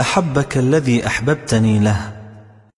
أحبك الذي أحببتني له.